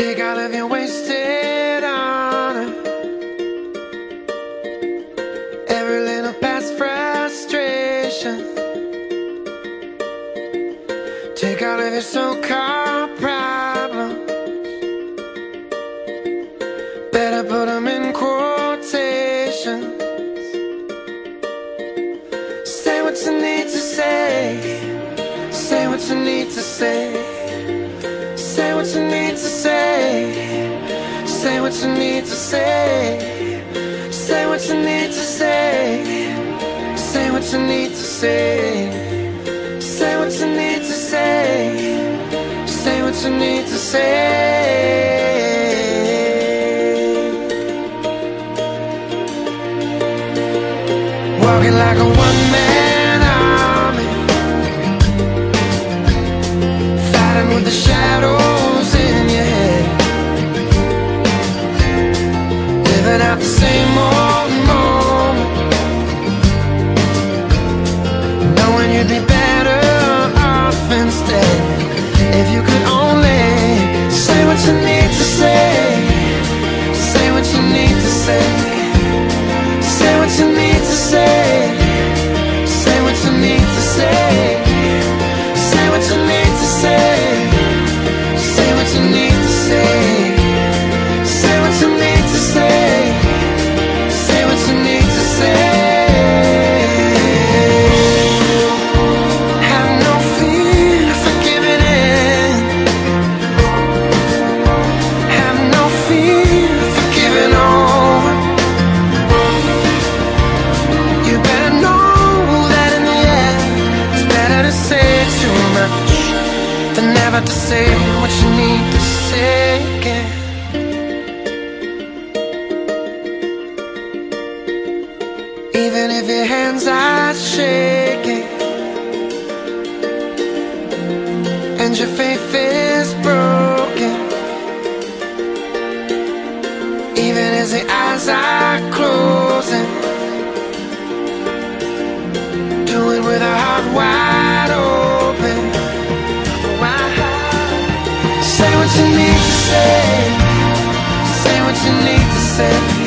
all of your wasted honor. Every little past frustration. Take all of your so-called problems. Better put them in quotations. Say what you need to say. Say what you need to. Say Say what you need to say. Say what you need to say. Say what you need to say. Say what you need to say. Say what you need to say. Walking like a one man you need to say what you need to say again. Even if your hands are shaking and your faith is broken, even as the eyes are closing. Do it with a heart wide what you need to say. Say what you need to say.